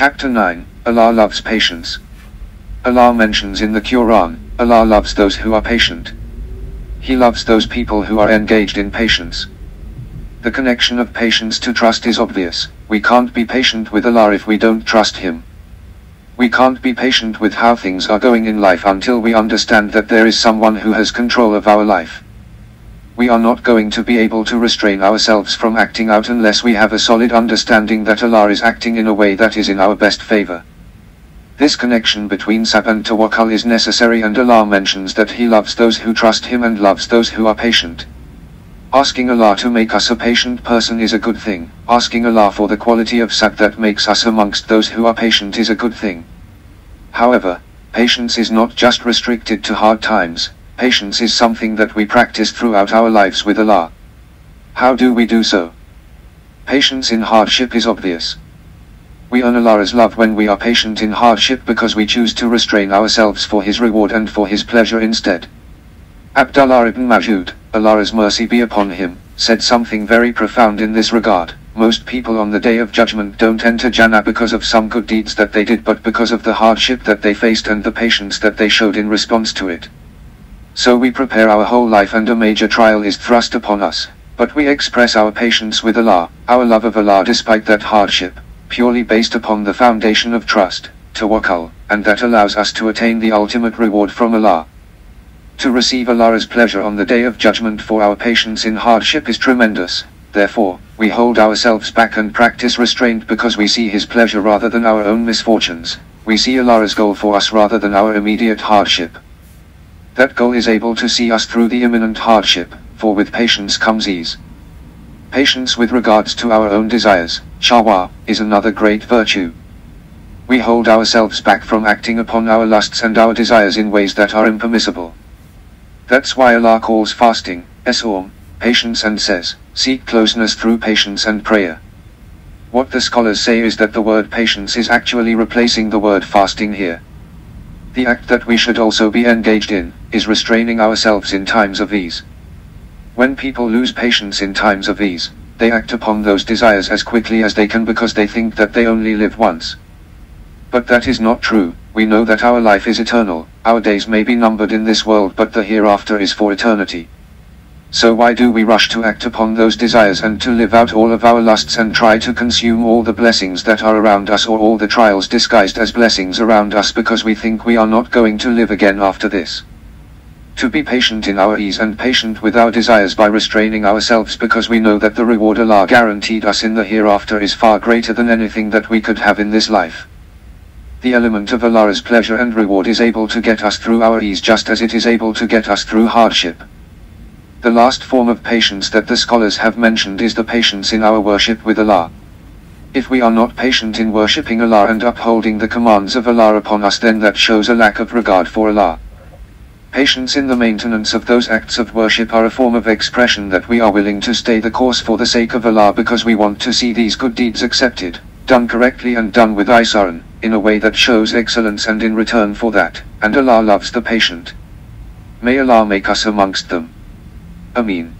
Chapter 9 Allah loves patience. Allah mentions in the Quran, Allah loves those who are patient. He loves those people who are engaged in patience. The connection of patience to trust is obvious. We can't be patient with Allah if we don't trust Him. We can't be patient with how things are going in life until we understand that there is someone who has control of our life. We are not going to be able to restrain ourselves from acting out unless we have a solid understanding that Allah is acting in a way that is in our best favor. This connection between sabr and tawakkul is necessary and Allah mentions that He loves those who trust Him and loves those who are patient. Asking Allah to make us a patient person is a good thing. Asking Allah for the quality of sabr that makes us amongst those who are patient is a good thing. However, patience is not just restricted to hard times, patience is something that we practice throughout our lives with Allah. How do we do so? Patience in hardship is obvious. We earn Allah's love when we are patient in hardship because we choose to restrain ourselves for His reward and for His pleasure instead. Abdullah ibn Mas'ud, Allah's mercy be upon him, said something very profound in this regard. Most people on the day of judgment don't enter Jannah because of some good deeds that they did but because of the hardship that they faced and the patience that they showed in response to it. So we prepare our whole life and a major trial is thrust upon us, but we express our patience with Allah, our love of Allah despite that hardship purely based upon the foundation of trust, tawakkul, and that allows us to attain the ultimate reward from Allah. To receive Allah's pleasure on the day of judgment for our patience in hardship is tremendous, therefore, we hold ourselves back and practice restraint because we see His pleasure rather than our own misfortunes, we see Allah's goal for us rather than our immediate hardship. That goal is able to see us through the imminent hardship, for with patience comes ease. Patience with regards to our own desires, shahwa, is another great virtue. We hold ourselves back from acting upon our lusts and our desires in ways that are impermissible. That's why Allah calls fasting, esawm, patience and says, seek closeness through patience and prayer. What the scholars say is that the word patience is actually replacing the word fasting here. The act that we should also be engaged in, is restraining ourselves in times of ease. When people lose patience in times of ease, they act upon those desires as quickly as they can because they think that they only live once. But that is not true, we know that our life is eternal, our days may be numbered in this world but the hereafter is for eternity. So why do we rush to act upon those desires and to live out all of our lusts and try to consume all the blessings that are around us or all the trials disguised as blessings around us because we think we are not going to live again after this? To be patient in our ease and patient with our desires by restraining ourselves because we know that the reward Allah guaranteed us in the hereafter is far greater than anything that we could have in this life. The element of Allah's pleasure and reward is able to get us through our ease just as it is able to get us through hardship. The last form of patience that the scholars have mentioned is the patience in our worship with Allah. If we are not patient in worshipping Allah and upholding the commands of Allah upon us then that shows a lack of regard for Allah. Patience in the maintenance of those acts of worship are a form of expression that we are willing to stay the course for the sake of Allah because we want to see these good deeds accepted, done correctly and done with ihsan, in a way that shows excellence and in return for that, and Allah loves the patient. May Allah make us amongst them. Ameen.